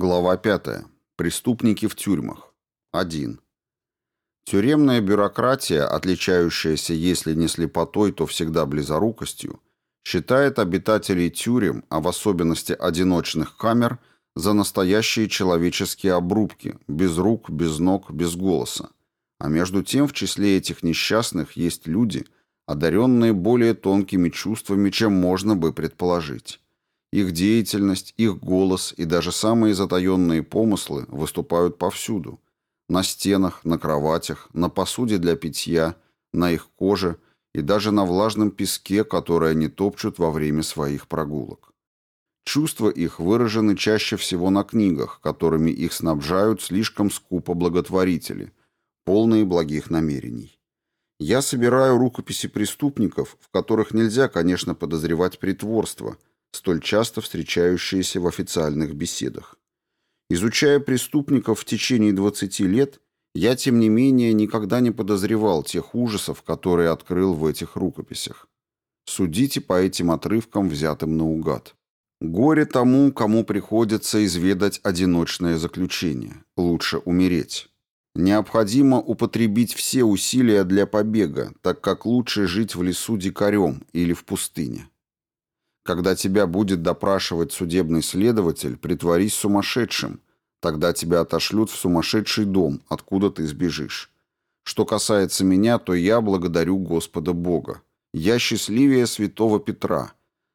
Глава 5. Преступники в тюрьмах. 1. Тюремная бюрократия, отличающаяся, если не слепотой, то всегда близорукостью, считает обитателей тюрем, а в особенности одиночных камер, за настоящие человеческие обрубки, без рук, без ног, без голоса. А между тем в числе этих несчастных есть люди, одаренные более тонкими чувствами, чем можно бы предположить. Их деятельность, их голос и даже самые затаенные помыслы выступают повсюду. На стенах, на кроватях, на посуде для питья, на их коже и даже на влажном песке, который они топчут во время своих прогулок. Чувства их выражены чаще всего на книгах, которыми их снабжают слишком скупо благотворители, полные благих намерений. Я собираю рукописи преступников, в которых нельзя, конечно, подозревать притворство – столь часто встречающиеся в официальных беседах. Изучая преступников в течение 20 лет, я, тем не менее, никогда не подозревал тех ужасов, которые открыл в этих рукописях. Судите по этим отрывкам, взятым наугад. Горе тому, кому приходится изведать одиночное заключение. Лучше умереть. Необходимо употребить все усилия для побега, так как лучше жить в лесу дикарем или в пустыне. Когда тебя будет допрашивать судебный следователь, притворись сумасшедшим. Тогда тебя отошлют в сумасшедший дом, откуда ты сбежишь. Что касается меня, то я благодарю Господа Бога. Я счастливее святого Петра.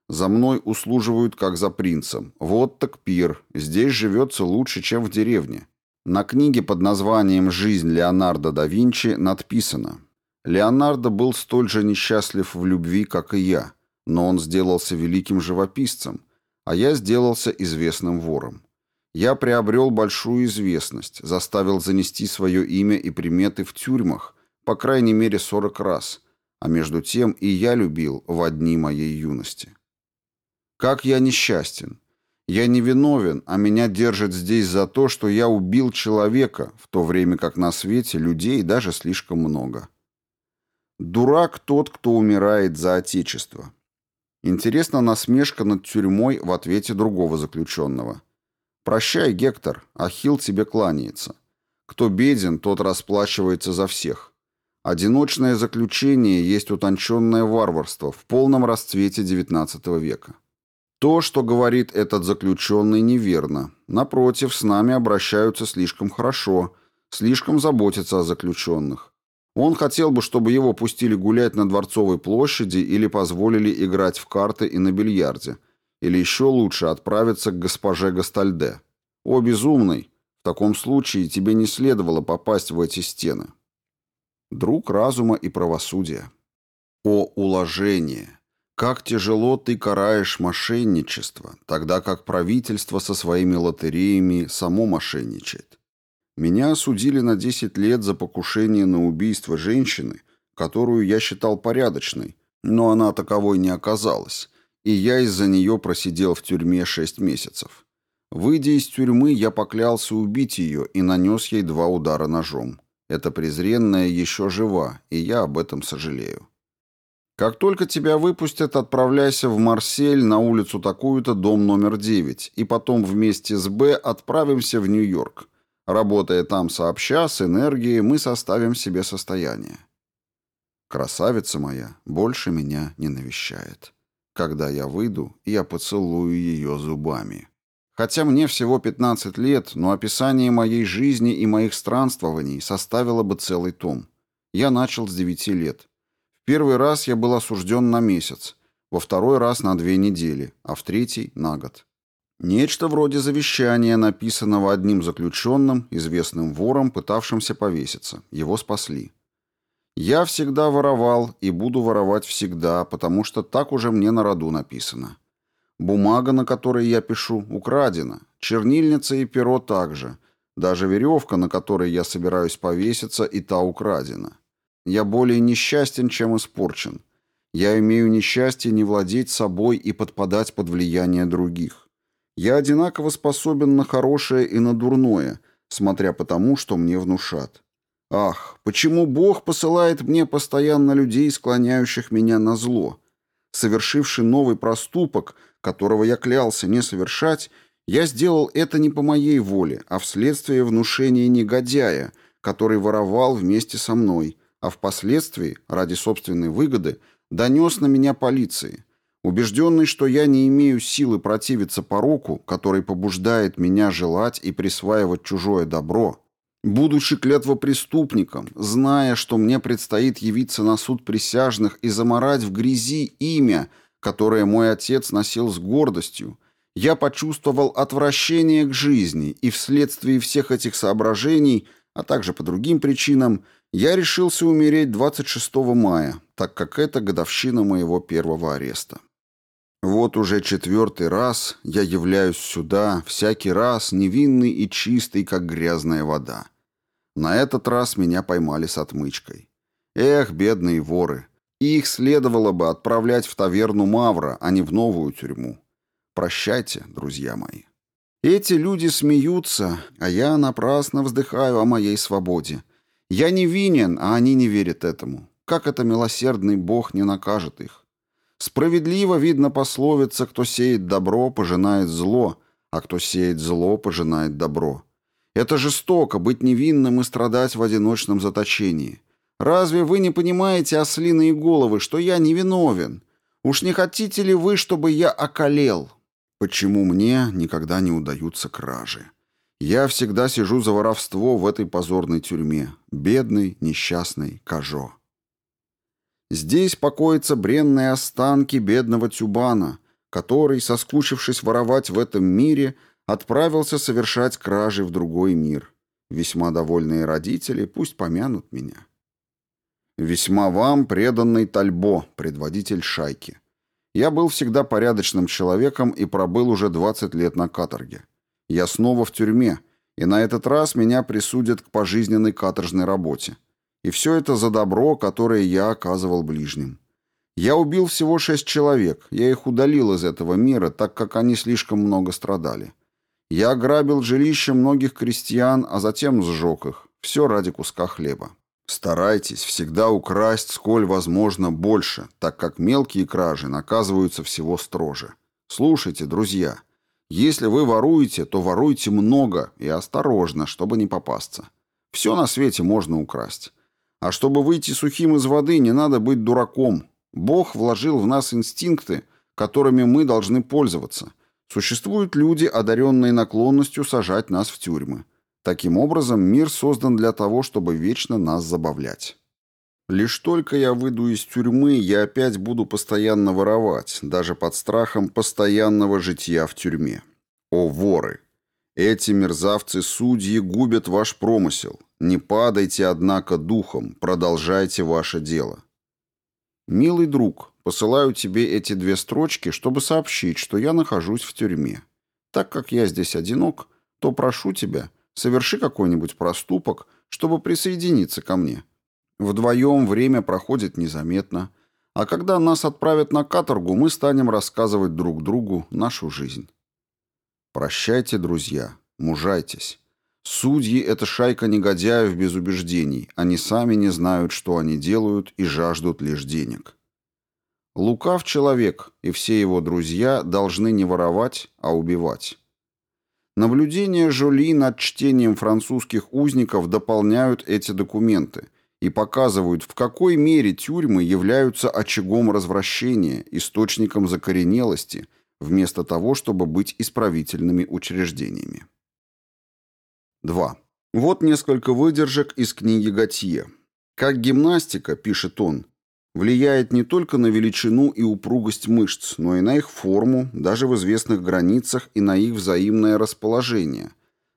За мной услуживают, как за принцем. Вот так пир. Здесь живется лучше, чем в деревне. На книге под названием «Жизнь Леонардо да Винчи» надписано «Леонардо был столь же несчастлив в любви, как и я». Но он сделался великим живописцем, а я сделался известным вором. Я приобрел большую известность, заставил занести свое имя и приметы в тюрьмах, по крайней мере 40 раз, а между тем и я любил в одни моей юности. Как я несчастен! Я не виновен, а меня держат здесь за то, что я убил человека, в то время как на свете людей даже слишком много. Дурак тот, кто умирает за Отечество. Интересна насмешка над тюрьмой в ответе другого заключенного. «Прощай, Гектор, Ахилл тебе кланяется. Кто беден, тот расплачивается за всех. Одиночное заключение есть утонченное варварство в полном расцвете XIX века. То, что говорит этот заключенный, неверно. Напротив, с нами обращаются слишком хорошо, слишком заботятся о заключенных. Он хотел бы, чтобы его пустили гулять на Дворцовой площади или позволили играть в карты и на бильярде. Или еще лучше отправиться к госпоже Гастальде. О, безумный! В таком случае тебе не следовало попасть в эти стены. Друг разума и правосудия. О, уложение! Как тяжело ты караешь мошенничество, тогда как правительство со своими лотереями само мошенничает. Меня осудили на 10 лет за покушение на убийство женщины, которую я считал порядочной, но она таковой не оказалась, и я из-за нее просидел в тюрьме 6 месяцев. Выйдя из тюрьмы, я поклялся убить ее и нанес ей два удара ножом. Эта презренная еще жива, и я об этом сожалею. Как только тебя выпустят, отправляйся в Марсель на улицу такую-то, дом номер 9, и потом вместе с Б отправимся в Нью-Йорк. Работая там сообща, с энергией, мы составим себе состояние. Красавица моя больше меня не навещает. Когда я выйду, я поцелую ее зубами. Хотя мне всего 15 лет, но описание моей жизни и моих странствований составило бы целый том. Я начал с 9 лет. В первый раз я был осужден на месяц, во второй раз на две недели, а в третий — на год. Нечто вроде завещания, написанного одним заключенным, известным вором, пытавшимся повеситься. Его спасли. Я всегда воровал и буду воровать всегда, потому что так уже мне на роду написано. Бумага, на которой я пишу, украдена. Чернильница и перо также. Даже веревка, на которой я собираюсь повеситься, и та украдена. Я более несчастен, чем испорчен. Я имею несчастье не владеть собой и подпадать под влияние других. Я одинаково способен на хорошее и на дурное, смотря по тому, что мне внушат. Ах, почему Бог посылает мне постоянно людей, склоняющих меня на зло? Совершивший новый проступок, которого я клялся не совершать, Я сделал это не по моей воле, а вследствие внушения негодяя, который воровал вместе со мной, а впоследствии, ради собственной выгоды, донес на меня полиции. Убежденный, что я не имею силы противиться пороку, который побуждает меня желать и присваивать чужое добро, будучи клятвопреступником, зная, что мне предстоит явиться на суд присяжных и заморать в грязи имя, которое мой отец носил с гордостью, я почувствовал отвращение к жизни, и вследствие всех этих соображений, а также по другим причинам, я решился умереть 26 мая, так как это годовщина моего первого ареста. Вот уже четвертый раз я являюсь сюда, всякий раз невинный и чистый, как грязная вода. На этот раз меня поймали с отмычкой. Эх, бедные воры. Их следовало бы отправлять в таверну Мавра, а не в новую тюрьму. Прощайте, друзья мои. Эти люди смеются, а я напрасно вздыхаю о моей свободе. Я невинен, а они не верят этому. Как это милосердный Бог не накажет их? Справедливо видно пословица «Кто сеет добро, пожинает зло, а кто сеет зло, пожинает добро». Это жестоко быть невинным и страдать в одиночном заточении. Разве вы не понимаете, ослиные головы, что я невиновен? Уж не хотите ли вы, чтобы я околел?» Почему мне никогда не удаются кражи? Я всегда сижу за воровство в этой позорной тюрьме. Бедный, несчастный Кажо. Здесь покоятся бренные останки бедного Тюбана, который, соскучившись воровать в этом мире, отправился совершать кражи в другой мир. Весьма довольные родители пусть помянут меня. Весьма вам преданный Тальбо, предводитель шайки. Я был всегда порядочным человеком и пробыл уже 20 лет на каторге. Я снова в тюрьме, и на этот раз меня присудят к пожизненной каторжной работе. И все это за добро, которое я оказывал ближним. Я убил всего шесть человек, я их удалил из этого мира, так как они слишком много страдали. Я ограбил жилища многих крестьян, а затем сжег их. Все ради куска хлеба. Старайтесь всегда украсть сколь возможно больше, так как мелкие кражи наказываются всего строже. Слушайте, друзья, если вы воруете, то воруйте много и осторожно, чтобы не попасться. Все на свете можно украсть. А чтобы выйти сухим из воды, не надо быть дураком. Бог вложил в нас инстинкты, которыми мы должны пользоваться. Существуют люди, одаренные наклонностью сажать нас в тюрьмы. Таким образом, мир создан для того, чтобы вечно нас забавлять. Лишь только я выйду из тюрьмы, я опять буду постоянно воровать, даже под страхом постоянного житья в тюрьме. О, воры! Эти мерзавцы-судьи губят ваш промысел. Не падайте, однако, духом, продолжайте ваше дело. Милый друг, посылаю тебе эти две строчки, чтобы сообщить, что я нахожусь в тюрьме. Так как я здесь одинок, то прошу тебя – Соверши какой-нибудь проступок, чтобы присоединиться ко мне. Вдвоем время проходит незаметно, а когда нас отправят на каторгу, мы станем рассказывать друг другу нашу жизнь. Прощайте, друзья, мужайтесь. Судьи — это шайка негодяев без убеждений. Они сами не знают, что они делают, и жаждут лишь денег. Лукав человек, и все его друзья должны не воровать, а убивать. Наблюдения Жоли над чтением французских узников дополняют эти документы и показывают, в какой мере тюрьмы являются очагом развращения, источником закоренелости, вместо того, чтобы быть исправительными учреждениями. 2. Вот несколько выдержек из книги Готье. «Как гимнастика», — пишет он, влияет не только на величину и упругость мышц, но и на их форму, даже в известных границах и на их взаимное расположение.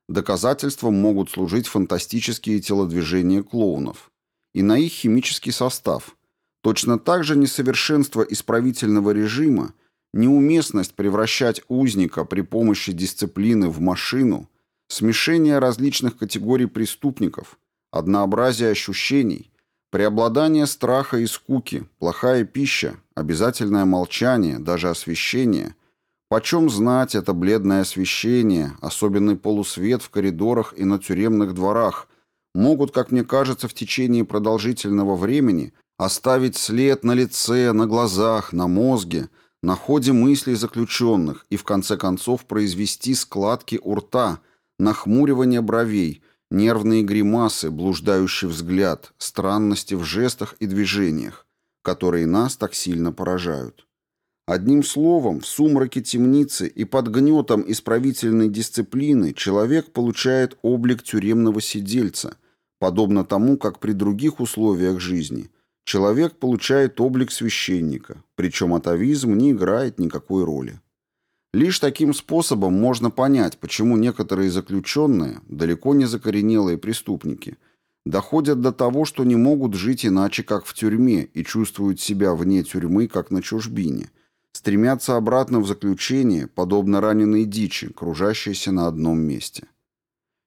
Доказательством могут служить фантастические телодвижения клоунов и на их химический состав. Точно так же несовершенство исправительного режима, неуместность превращать узника при помощи дисциплины в машину, смешение различных категорий преступников, однообразие ощущений – Преобладание страха и скуки, плохая пища, обязательное молчание, даже освещение. Почем знать это бледное освещение, особенный полусвет в коридорах и на тюремных дворах, могут, как мне кажется, в течение продолжительного времени оставить след на лице, на глазах, на мозге, на ходе мыслей заключенных и в конце концов произвести складки у рта, нахмуривание бровей, нервные гримасы, блуждающий взгляд, странности в жестах и движениях, которые нас так сильно поражают. Одним словом, в сумраке темницы и под гнетом исправительной дисциплины человек получает облик тюремного сидельца, подобно тому, как при других условиях жизни человек получает облик священника, причем атовизм не играет никакой роли. Лишь таким способом можно понять, почему некоторые заключенные, далеко не закоренелые преступники, доходят до того, что не могут жить иначе, как в тюрьме, и чувствуют себя вне тюрьмы, как на чужбине, стремятся обратно в заключение, подобно раненой дичи, кружащейся на одном месте.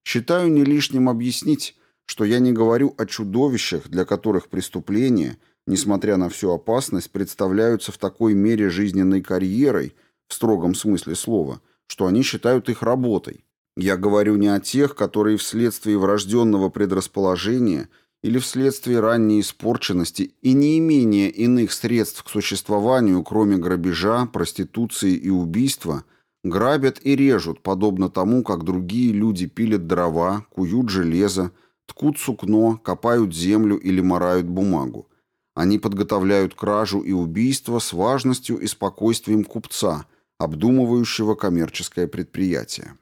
Считаю не лишним объяснить, что я не говорю о чудовищах, для которых преступления, несмотря на всю опасность, представляются в такой мере жизненной карьерой, в строгом смысле слова, что они считают их работой. Я говорю не о тех, которые вследствие врожденного предрасположения – или вследствие ранней испорченности и неимения иных средств к существованию, кроме грабежа, проституции и убийства, грабят и режут, подобно тому, как другие люди пилят дрова, куют железо, ткут сукно, копают землю или морают бумагу. Они подготовляют кражу и убийство с важностью и спокойствием купца, обдумывающего коммерческое предприятие.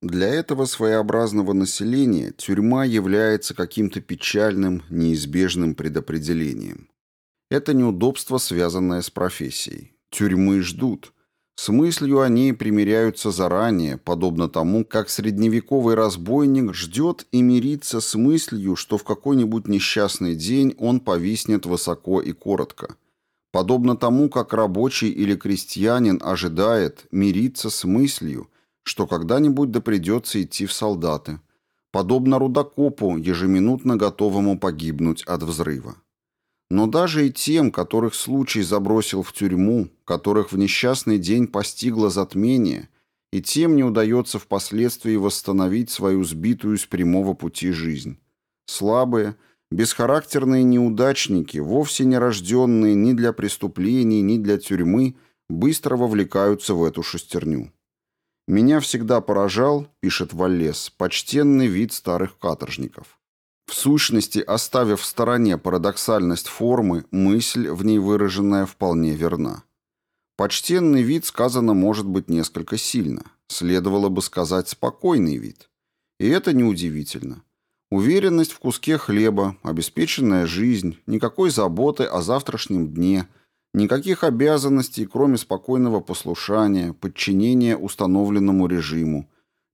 Для этого своеобразного населения тюрьма является каким-то печальным, неизбежным предопределением. Это неудобство, связанное с профессией. Тюрьмы ждут. С мыслью о ней примиряются заранее, подобно тому, как средневековый разбойник ждет и мирится с мыслью, что в какой-нибудь несчастный день он повиснет высоко и коротко. Подобно тому, как рабочий или крестьянин ожидает, мириться с мыслью – что когда-нибудь да придется идти в солдаты, подобно рудокопу, ежеминутно готовому погибнуть от взрыва. Но даже и тем, которых случай забросил в тюрьму, которых в несчастный день постигло затмение, и тем не удается впоследствии восстановить свою сбитую с прямого пути жизнь. Слабые, бесхарактерные неудачники, вовсе не рожденные ни для преступлений, ни для тюрьмы, быстро вовлекаются в эту шестерню. Меня всегда поражал, пишет Валлес, почтенный вид старых каторжников. В сущности, оставив в стороне парадоксальность формы, мысль, в ней выраженная, вполне верна. Почтенный вид сказано может быть несколько сильно. Следовало бы сказать спокойный вид. И это неудивительно. Уверенность в куске хлеба, обеспеченная жизнь, никакой заботы о завтрашнем дне – Никаких обязанностей, кроме спокойного послушания, подчинения установленному режиму.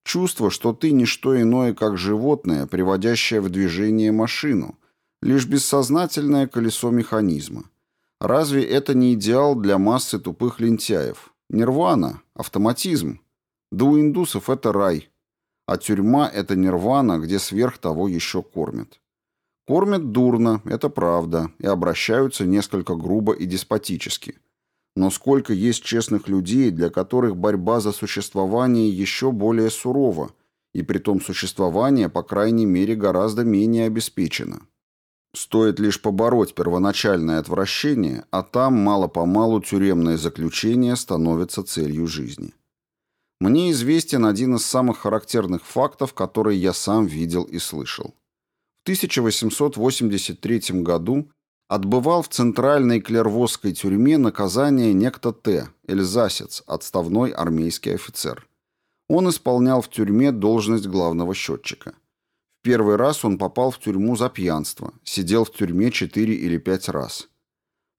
Чувство, что ты не что иное, как животное, приводящее в движение машину, лишь бессознательное колесо механизма. Разве это не идеал для массы тупых лентяев? Нирвана, автоматизм. Да у индусов это рай. А тюрьма — это нирвана, где сверх того еще кормят. Кормят дурно, это правда, и обращаются несколько грубо и деспотически. Но сколько есть честных людей, для которых борьба за существование еще более сурова, и при том существование, по крайней мере, гораздо менее обеспечено. Стоит лишь побороть первоначальное отвращение, а там мало-помалу тюремное заключение становится целью жизни. Мне известен один из самых характерных фактов, которые я сам видел и слышал. 1883 году отбывал в центральной клервосской тюрьме наказание некто Т, эльзасец, отставной армейский офицер. Он исполнял в тюрьме должность главного счетчика. В первый раз он попал в тюрьму за пьянство, сидел в тюрьме 4 или 5 раз.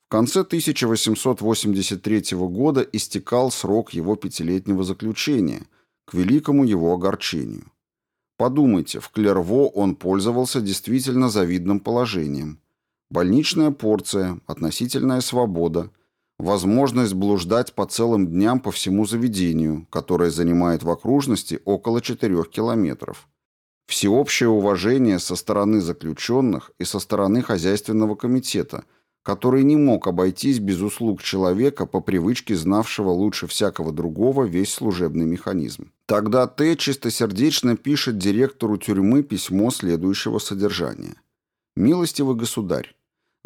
В конце 1883 года истекал срок его пятилетнего заключения, к великому его огорчению. Подумайте, в Клерво он пользовался действительно завидным положением. Больничная порция, относительная свобода, возможность блуждать по целым дням по всему заведению, которое занимает в окружности около 4 километров. Всеобщее уважение со стороны заключенных и со стороны хозяйственного комитета – который не мог обойтись без услуг человека, по привычке знавшего лучше всякого другого весь служебный механизм. Тогда Т. чистосердечно пишет директору тюрьмы письмо следующего содержания. «Милостивый государь,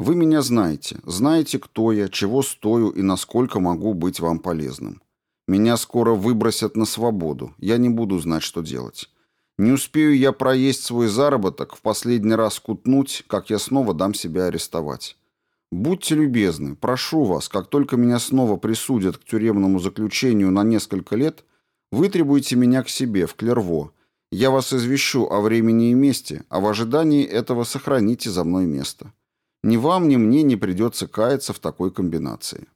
Вы меня знаете, знаете, кто я, чего стою и насколько могу быть вам полезным. Меня скоро выбросят на свободу, я не буду знать, что делать. Не успею я проесть свой заработок, в последний раз кутнуть, как я снова дам себя арестовать. Будьте любезны, прошу вас, как только меня снова присудят к тюремному заключению на несколько лет, вытребуйте меня к себе в Клерво. Я вас извещу о времени и месте, а в ожидании этого сохраните за мной место. Ни вам, ни мне не придется каяться в такой комбинации.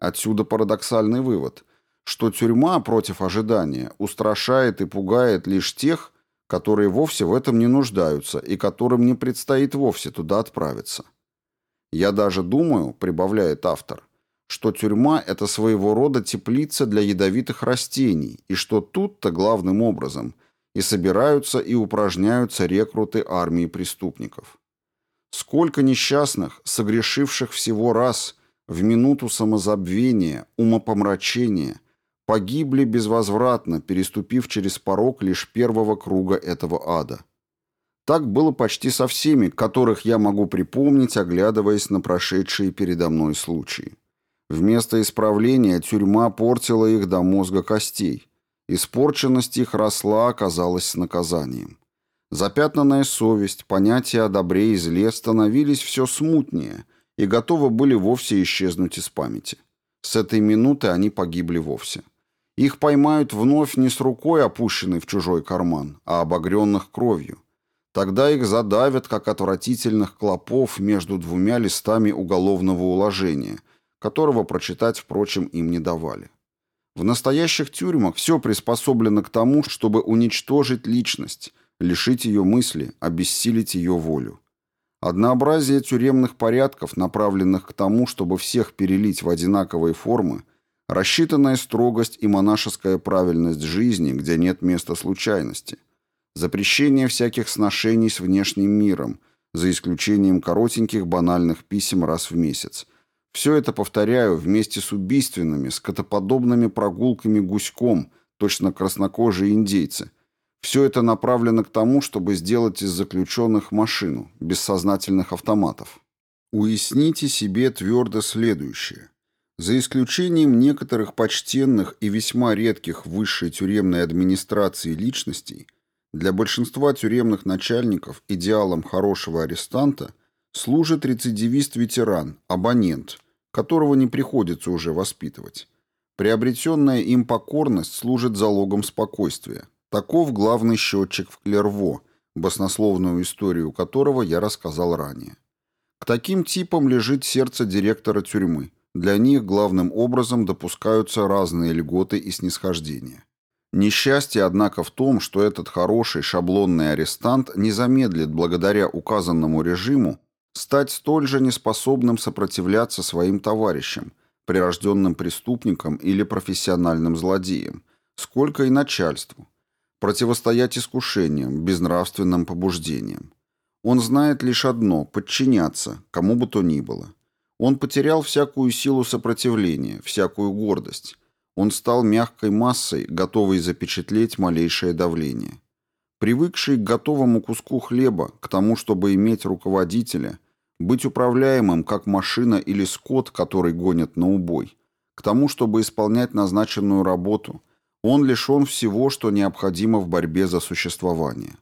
Отсюда парадоксальный вывод, что тюрьма против ожидания устрашает и пугает лишь тех, которые вовсе в этом не нуждаются и которым не предстоит вовсе туда отправиться. Я даже думаю, прибавляет автор, что тюрьма – это своего рода теплица для ядовитых растений, и что тут-то главным образом и собираются и упражняются рекруты армии преступников. Сколько несчастных, согрешивших всего раз, в минуту самозабвения, умопомрачения, погибли безвозвратно, переступив через порог лишь первого круга этого ада. Так было почти со всеми, которых я могу припомнить, оглядываясь на прошедшие передо мной случаи. Вместо исправления тюрьма портила их до мозга костей. Испорченность их росла, оказалась наказанием. Запятнанная совесть, понятия о добре и зле становились все смутнее и готовы были вовсе исчезнуть из памяти. С этой минуты они погибли вовсе. Их поймают вновь не с рукой, опущенной в чужой карман, а обогренных кровью. Тогда их задавят, как отвратительных клопов, между двумя листами уголовного уложения, которого прочитать, впрочем, им не давали. В настоящих тюрьмах все приспособлено к тому, чтобы уничтожить личность, лишить ее мысли, обессилить ее волю. Однообразие тюремных порядков, направленных к тому, чтобы всех перелить в одинаковые формы, рассчитанная строгость и монашеская правильность жизни, где нет места случайности – запрещение всяких сношений с внешним миром, за исключением коротеньких банальных писем раз в месяц. Все это, повторяю, вместе с убийственными, скотоподобными прогулками гуськом, точно краснокожие индейцы. Все это направлено к тому, чтобы сделать из заключенных машину, бессознательных автоматов. Уясните себе твердо следующее. За исключением некоторых почтенных и весьма редких в высшей тюремной администрации личностей – для большинства тюремных начальников идеалом хорошего арестанта служит рецидивист-ветеран, абонент, которого не приходится уже воспитывать. Приобретенная им покорность служит залогом спокойствия. Таков главный счетчик в Клерво, баснословную историю которого я рассказал ранее. К таким типам лежит сердце директора тюрьмы. Для них главным образом допускаются разные льготы и снисхождения. Несчастье, однако, в том, что этот хороший шаблонный арестант не замедлит, благодаря указанному режиму, стать столь же неспособным сопротивляться своим товарищам, прирожденным преступникам или профессиональным злодеям, сколько и начальству, противостоять искушениям, безнравственным побуждениям. Он знает лишь одно – подчиняться, кому бы то ни было. Он потерял всякую силу сопротивления, всякую гордость, он стал мягкой массой, готовой запечатлеть малейшее давление. Привыкший к готовому куску хлеба, к тому, чтобы иметь руководителя, быть управляемым, как машина или скот, который гонят на убой, к тому, чтобы исполнять назначенную работу, он лишен всего, что необходимо в борьбе за существование.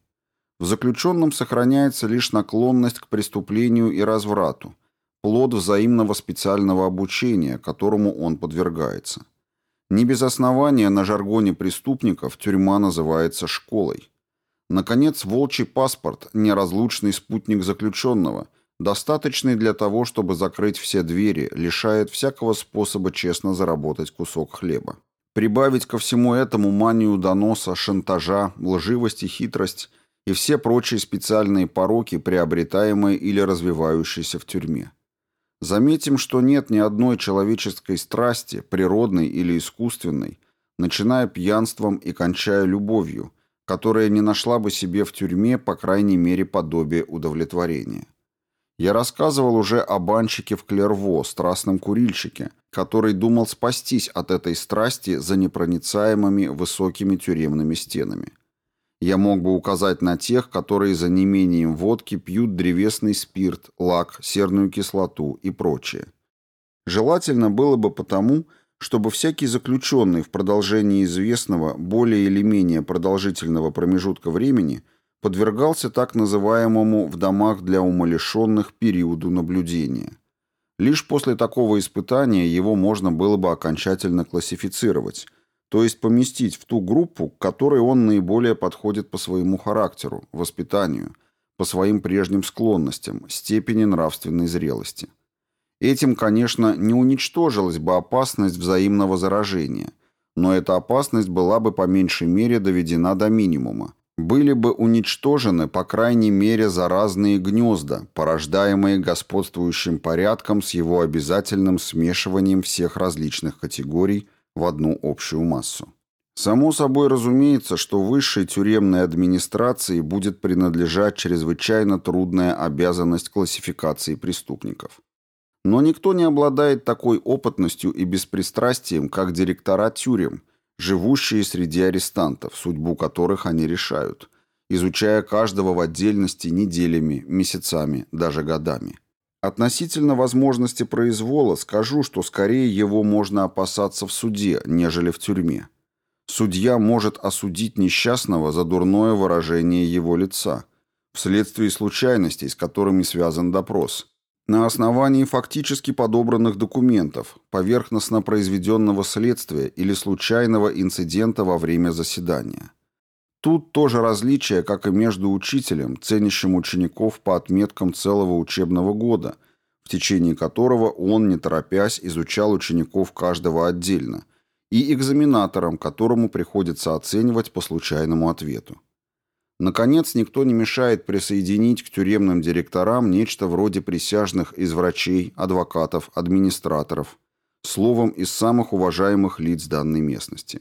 В заключенном сохраняется лишь наклонность к преступлению и разврату, плод взаимного специального обучения, которому он подвергается. Не без основания на жаргоне преступников тюрьма называется школой. Наконец, волчий паспорт – неразлучный спутник заключенного, достаточный для того, чтобы закрыть все двери, лишает всякого способа честно заработать кусок хлеба. Прибавить ко всему этому манию доноса, шантажа, лживость и хитрость и все прочие специальные пороки, приобретаемые или развивающиеся в тюрьме. Заметим, что нет ни одной человеческой страсти, природной или искусственной, начиная пьянством и кончая любовью, которая не нашла бы себе в тюрьме, по крайней мере, подобие удовлетворения. Я рассказывал уже о банщике в Клерво, страстном курильщике, который думал спастись от этой страсти за непроницаемыми высокими тюремными стенами. Я мог бы указать на тех, которые за неимением водки пьют древесный спирт, лак, серную кислоту и прочее. Желательно было бы потому, чтобы всякий заключенный в продолжении известного, более или менее продолжительного промежутка времени подвергался так называемому в домах для умалишенных периоду наблюдения. Лишь после такого испытания его можно было бы окончательно классифицировать, то есть поместить в ту группу, к которой он наиболее подходит по своему характеру, воспитанию, по своим прежним склонностям, степени нравственной зрелости. Этим, конечно, не уничтожилась бы опасность взаимного заражения, но эта опасность была бы по меньшей мере доведена до минимума. Были бы уничтожены, по крайней мере, заразные гнезда, порождаемые господствующим порядком с его обязательным смешиванием всех различных категорий в одну общую массу. Само собой разумеется, что высшей тюремной администрации будет принадлежать чрезвычайно трудная обязанность классификации преступников. Но никто не обладает такой опытностью и беспристрастием, как директора тюрем, живущие среди арестантов, судьбу которых они решают, изучая каждого в отдельности неделями, месяцами, даже годами. Относительно возможности произвола скажу, что скорее его можно опасаться в суде, нежели в тюрьме. Судья может осудить несчастного за дурное выражение его лица, вследствие случайностей, с которыми связан допрос, на основании фактически подобранных документов, поверхностно произведенного следствия или случайного инцидента во время заседания. Тут тоже различие, как и между учителем, ценящим учеников по отметкам целого учебного года, в течение которого он, не торопясь, изучал учеников каждого отдельно, и экзаменатором, которому приходится оценивать по случайному ответу. Наконец, никто не мешает присоединить к тюремным директорам нечто вроде присяжных из врачей, адвокатов, администраторов, словом, из самых уважаемых лиц данной местности.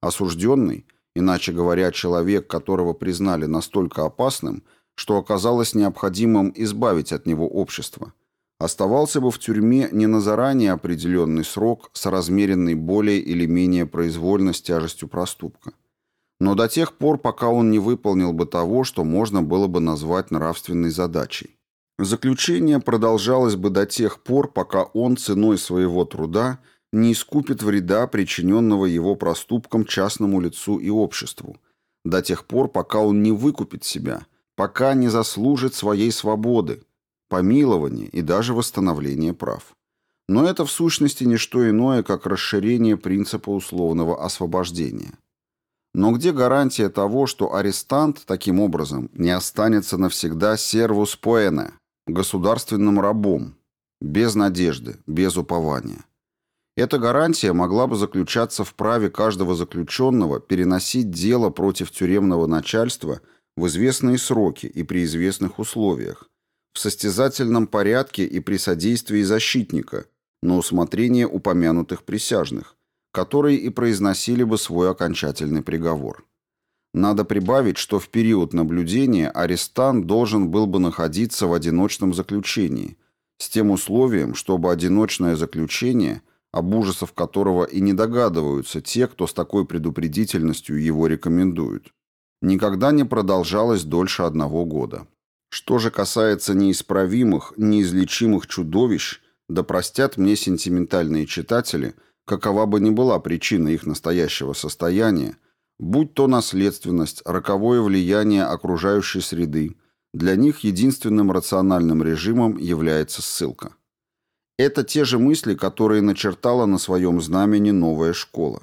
Осужденный – Иначе говоря, человек, которого признали настолько опасным, что оказалось необходимым избавить от него общество, оставался бы в тюрьме не на заранее определенный срок с размеренной более или менее произвольно с тяжестью проступка, но до тех пор, пока он не выполнил бы того, что можно было бы назвать нравственной задачей. Заключение продолжалось бы до тех пор, пока он ценой своего труда – не искупит вреда, причиненного его проступком частному лицу и обществу, до тех пор, пока он не выкупит себя, пока не заслужит своей свободы, помилования и даже восстановления прав. Но это в сущности не что иное, как расширение принципа условного освобождения. Но где гарантия того, что арестант таким образом не останется навсегда сервус поэне, государственным рабом, без надежды, без упования? Эта гарантия могла бы заключаться в праве каждого заключенного переносить дело против тюремного начальства в известные сроки и при известных условиях, в состязательном порядке и при содействии защитника, на усмотрение упомянутых присяжных, которые и произносили бы свой окончательный приговор. Надо прибавить, что в период наблюдения арестант должен был бы находиться в одиночном заключении, с тем условием, чтобы одиночное заключение – об ужасах которого и не догадываются те, кто с такой предупредительностью его рекомендуют, никогда не продолжалось дольше одного года. Что же касается неисправимых, неизлечимых чудовищ, да простят мне сентиментальные читатели, какова бы ни была причина их настоящего состояния, будь то наследственность, роковое влияние окружающей среды, для них единственным рациональным режимом является ссылка. Это те же мысли, которые начертала на своем знамени новая школа.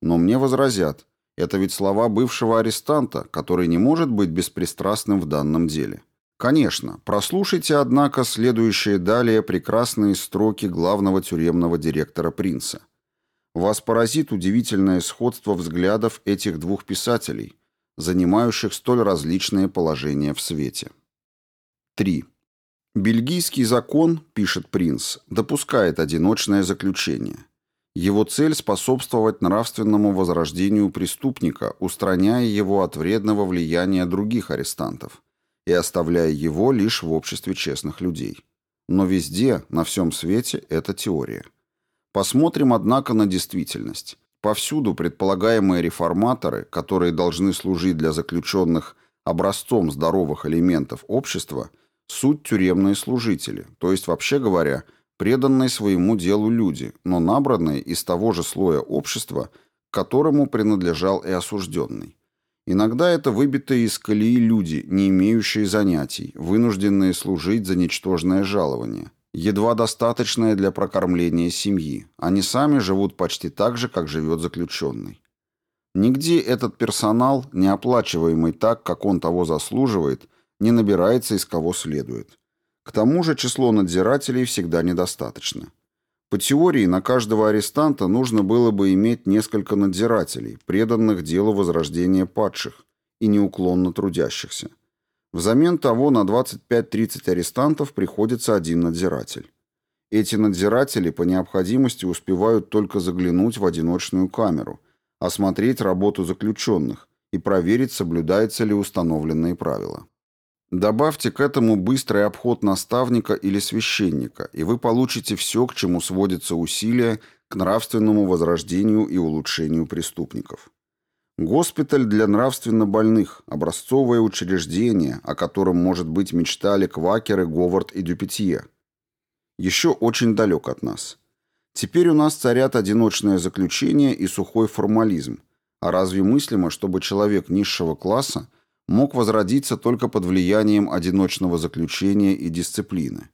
Но мне возразят, это ведь слова бывшего арестанта, который не может быть беспристрастным в данном деле. Конечно, прослушайте, однако, следующие далее прекрасные строки главного тюремного директора Принца. Вас поразит удивительное сходство взглядов этих двух писателей, занимающих столь различные положения в свете. 3. Бельгийский закон, пишет принц, допускает одиночное заключение. Его цель – способствовать нравственному возрождению преступника, устраняя его от вредного влияния других арестантов и оставляя его лишь в обществе честных людей. Но везде, на всем свете, это теория. Посмотрим, однако, на действительность. повсюду предполагаемые реформаторы, которые должны служить для заключенных образцом здоровых элементов общества, суть тюремные служители, то есть, вообще говоря, преданные своему делу люди, но набранные из того же слоя общества, которому принадлежал и осужденный. Иногда это выбитые из колеи люди, не имеющие занятий, вынужденные служить за ничтожное жалование, едва достаточное для прокормления семьи. Они сами живут почти так же, как живет заключенный. Нигде этот персонал, не оплачиваемый так, как он того заслуживает, не набирается из кого следует. К тому же число надзирателей всегда недостаточно. По теории, на каждого арестанта нужно было бы иметь несколько надзирателей, преданных делу возрождения падших и неуклонно трудящихся. Взамен того на 25-30 арестантов приходится один надзиратель. Эти надзиратели по необходимости успевают только заглянуть в одиночную камеру, осмотреть работу заключенных и проверить, соблюдаются ли установленные правила. Добавьте к этому быстрый обход наставника или священника, и вы получите все, к чему сводятся усилия к нравственному возрождению и улучшению преступников. Госпиталь для нравственно больных – образцовое учреждение, о котором, может быть, мечтали квакеры Говард и Дюпетье. Еще очень далек от нас. Теперь у нас царят одиночное заключение и сухой формализм. А разве мыслимо, чтобы человек низшего класса – мог возродиться только под влиянием одиночного заключения и дисциплины.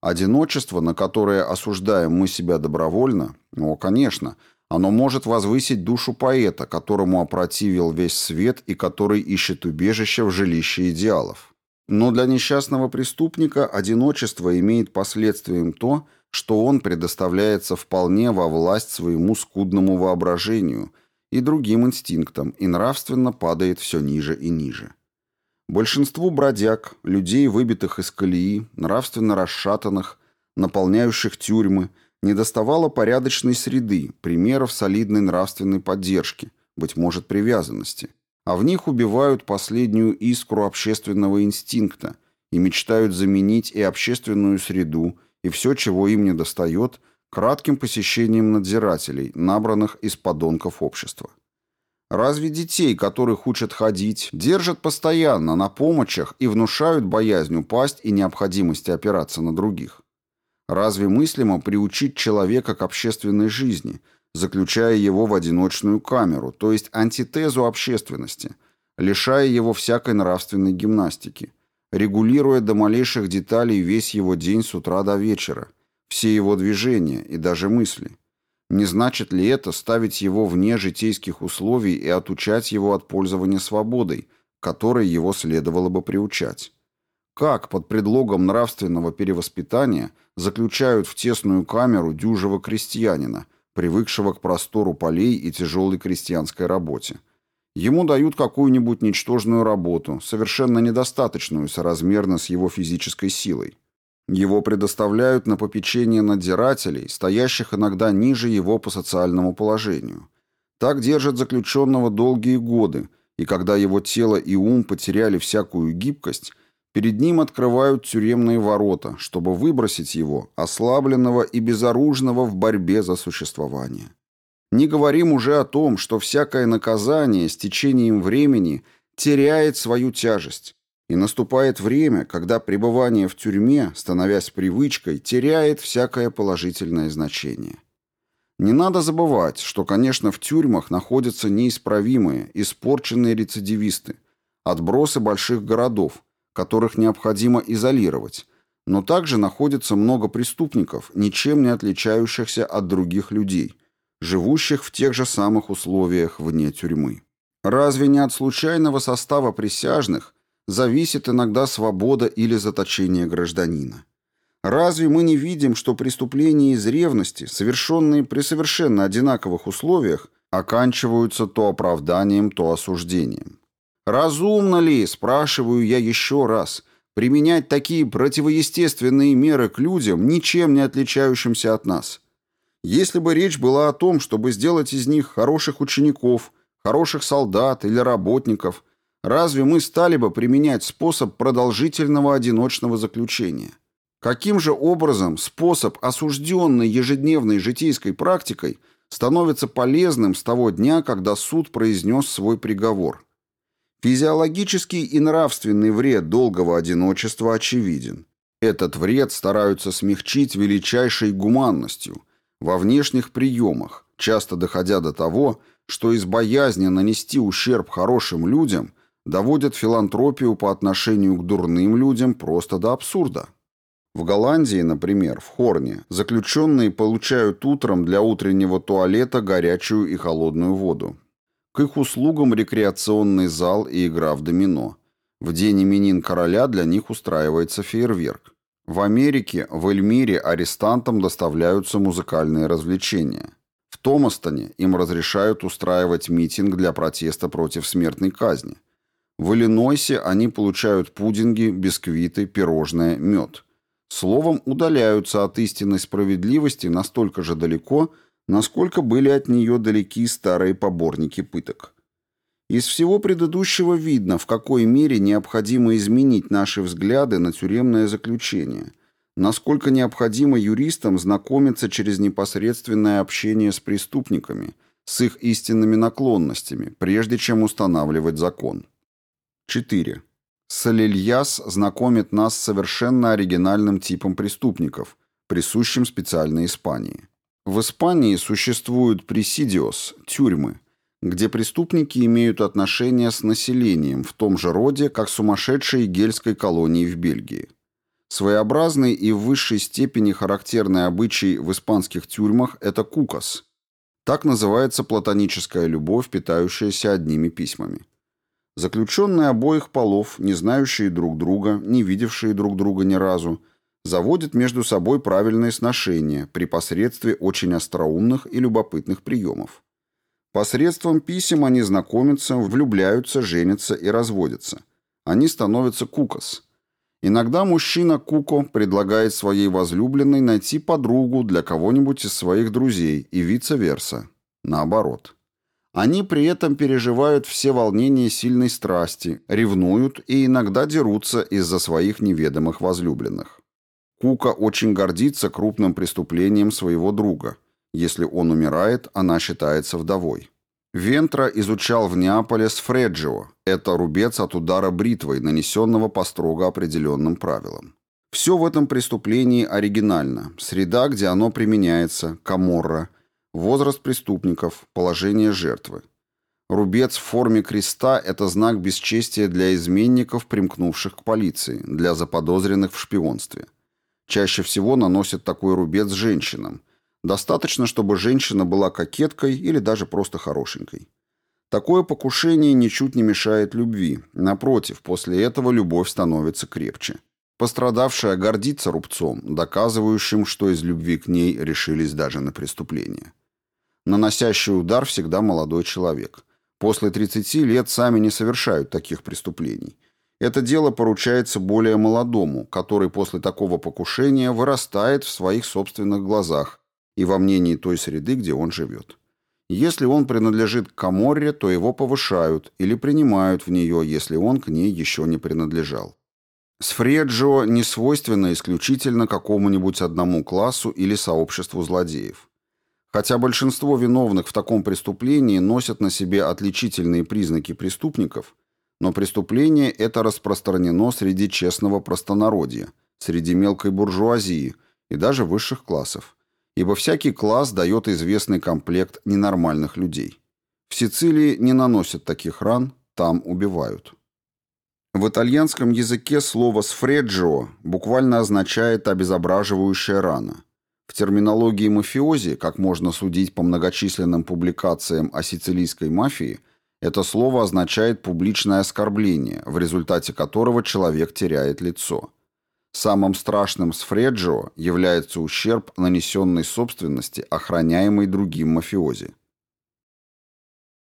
Одиночество, на которое осуждаем мы себя добровольно, ну, конечно, оно может возвысить душу поэта, которому опротивил весь свет и который ищет убежище в жилище идеалов. Но для несчастного преступника одиночество имеет последствием то, что он предоставляется вполне во власть своему скудному воображению – и другим инстинктам и нравственно падает все ниже и ниже. Большинству бродяг, людей, выбитых из колеи, нравственно расшатанных, наполняющих тюрьмы, недоставало порядочной среды, примеров солидной нравственной поддержки, быть может, привязанности, а в них убивают последнюю искру общественного инстинкта и мечтают заменить и общественную среду, и все, чего им недостает – кратким посещением надзирателей, набранных из подонков общества. Разве детей, которых учат ходить, держат постоянно на помощах и внушают боязнь упасть и необходимости опираться на других? Разве мыслимо приучить человека к общественной жизни, заключая его в одиночную камеру, то есть антитезу общественности, лишая его всякой нравственной гимнастики, регулируя до малейших деталей весь его день с утра до вечера, все его движения и даже мысли. Не значит ли это ставить его вне житейских условий и отучать его от пользования свободой, которой его следовало бы приучать? Как под предлогом нравственного перевоспитания заключают в тесную камеру дюжего крестьянина, привыкшего к простору полей и тяжелой крестьянской работе? Ему дают какую-нибудь ничтожную работу, совершенно недостаточную соразмерно с его физической силой. Его предоставляют на попечение надзирателей, стоящих иногда ниже его по социальному положению. Так держат заключенного долгие годы, и когда его тело и ум потеряли всякую гибкость, перед ним открывают тюремные ворота, чтобы выбросить его, ослабленного и безоружного в борьбе за существование. Не говорим уже о том, что всякое наказание с течением времени теряет свою тяжесть, и наступает время, когда пребывание в тюрьме, становясь привычкой, теряет всякое положительное значение. Не надо забывать, что, конечно, в тюрьмах находятся неисправимые, испорченные рецидивисты, отбросы больших городов, которых необходимо изолировать, но также находится много преступников, ничем не отличающихся от других людей, живущих в тех же самых условиях вне тюрьмы. Разве не от случайного состава присяжных зависит иногда свобода или заточение гражданина. Разве мы не видим, что преступления из ревности, совершенные при совершенно одинаковых условиях, оканчиваются то оправданием, то осуждением? Разумно ли, спрашиваю я еще раз, применять такие противоестественные меры к людям, ничем не отличающимся от нас? Если бы речь была о том, чтобы сделать из них хороших учеников, хороших солдат или работников – разве мы стали бы применять способ продолжительного одиночного заключения? Каким же образом способ, осужденный ежедневной житейской практикой, становится полезным с того дня, когда суд произнес свой приговор. Физиологический и нравственный вред долгого одиночества очевиден. Этот вред стараются смягчить величайшей гуманностью, во внешних приемах, часто доходя до того, что из боязни нанести ущерб хорошим людям доводят филантропию по отношению к дурным людям просто до абсурда. В Голландии, например, в Хорне, заключенные получают утром для утреннего туалета горячую и холодную воду. К их услугам рекреационный зал и игра в домино. В день именин короля для них устраивается фейерверк. В Америке, в Эльмире арестантам доставляются музыкальные развлечения. В Томастоне им разрешают устраивать митинг для протеста против смертной казни. В Иллинойсе они получают пудинги, бисквиты, пирожное, мед. Словом, удаляются от истинной справедливости настолько же далеко, насколько были от нее далеки старые поборники пыток. Из всего предыдущего видно, в какой мере необходимо изменить наши взгляды на тюремное заключение, насколько необходимо юристам знакомиться через непосредственное общение с преступниками, с их истинными наклонностями, прежде чем устанавливать закон. 4. Салильяс знакомит нас с совершенно оригинальным типом преступников, присущим специально Испании. В Испании существуют пресидиос – тюрьмы, где преступники имеют отношения с населением в том же роде, как сумасшедшие гельской колонии в Бельгии. Своеобразный и в высшей степени характерный обычай в испанских тюрьмах – это кукас. Так называется платоническая любовь, питающаяся одними письмами. Заключенные обоих полов, не знающие друг друга, не видевшие друг друга ни разу, заводят между собой правильные сношения при посредстве очень остроумных и любопытных приемов. Посредством писем они знакомятся, влюбляются, женятся и разводятся. Они становятся кукос. Иногда мужчина Куко предлагает своей возлюбленной найти подругу для кого-нибудь из своих друзей и вице-верса. Наоборот. Они при этом переживают все волнения сильной страсти, ревнуют и иногда дерутся из-за своих неведомых возлюбленных. Кука очень гордится крупным преступлением своего друга. Если он умирает, она считается вдовой. Вентра изучал в Неаполе с Фреджио. Это рубец от удара бритвой, нанесенного по строго определенным правилам. Все в этом преступлении оригинально. Среда, где оно применяется, каморра, Возраст преступников, положение жертвы. Рубец в форме креста – это знак бесчестия для изменников, примкнувших к полиции, для заподозренных в шпионстве. Чаще всего наносят такой рубец женщинам. Достаточно, чтобы женщина была кокеткой или даже просто хорошенькой. Такое покушение ничуть не мешает любви. Напротив, после этого любовь становится крепче. Пострадавшая гордится рубцом, доказывающим, что из любви к ней решились даже на преступление. Наносящий удар всегда молодой человек. После 30 лет сами не совершают таких преступлений. Это дело поручается более молодому, который после такого покушения вырастает в своих собственных глазах и во мнении той среды, где он живет. Если он принадлежит к Каморре, то его повышают или принимают в нее, если он к ней еще не принадлежал. Сфреджио не свойственно исключительно какому-нибудь одному классу или сообществу злодеев. Хотя большинство виновных в таком преступлении носят на себе отличительные признаки преступников, но преступление это распространено среди честного простонародья, среди мелкой буржуазии и даже высших классов, ибо всякий класс дает известный комплект ненормальных людей. В Сицилии не наносят таких ран, там убивают. В итальянском языке слово «сфреджио» буквально означает «обезображивающая рана». В терминологии мафиози, как можно судить по многочисленным публикациям о сицилийской мафии, это слово означает публичное оскорбление, в результате которого человек теряет лицо. Самым страшным с Фреджио является ущерб, нанесенный собственности, охраняемой другим мафиози.